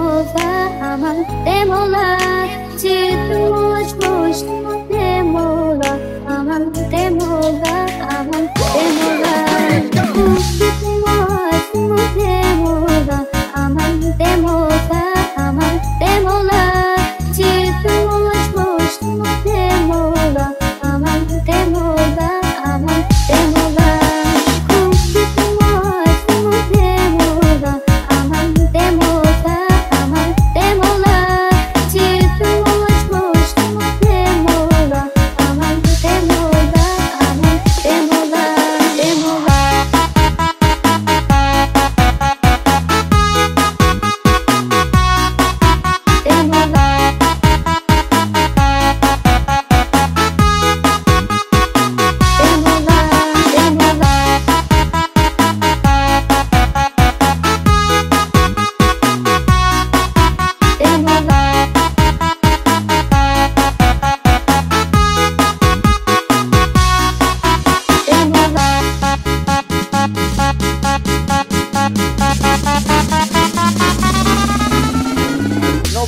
demola, demola, te duas mãos,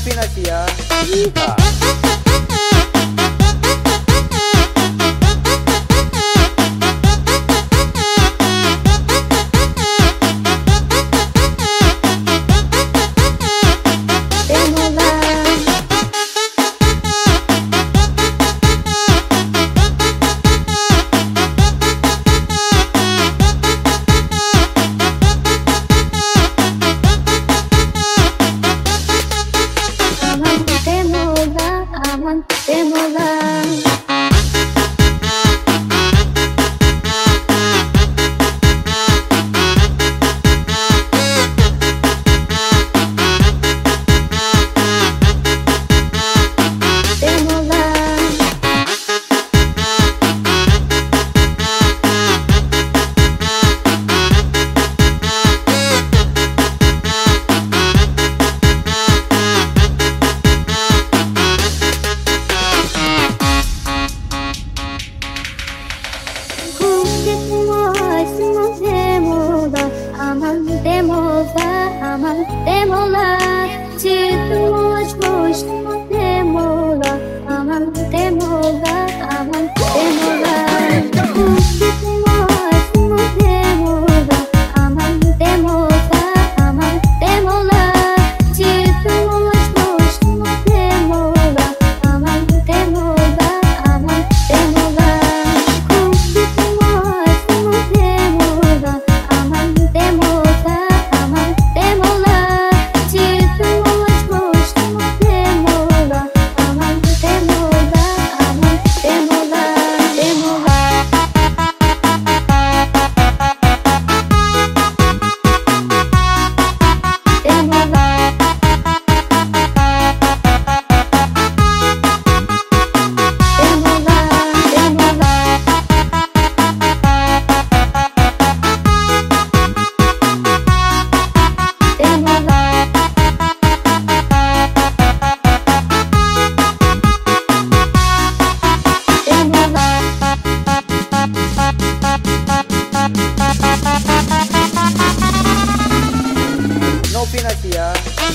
Opina aqui, aguantemos más. Demola, te duas mãos, demola, aman, demola,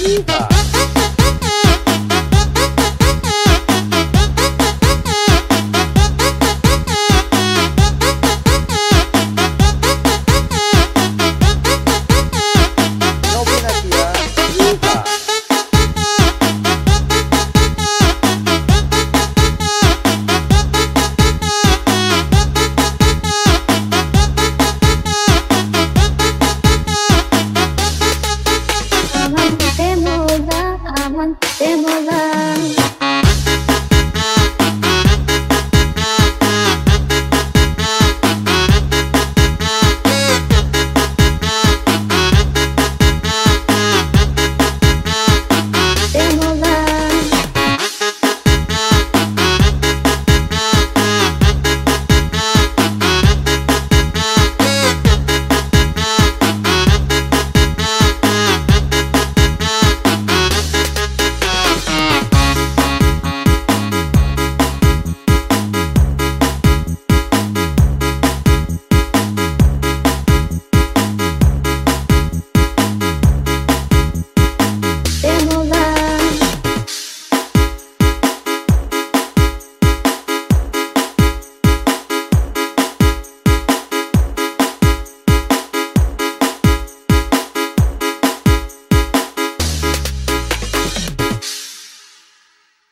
Yeehaw!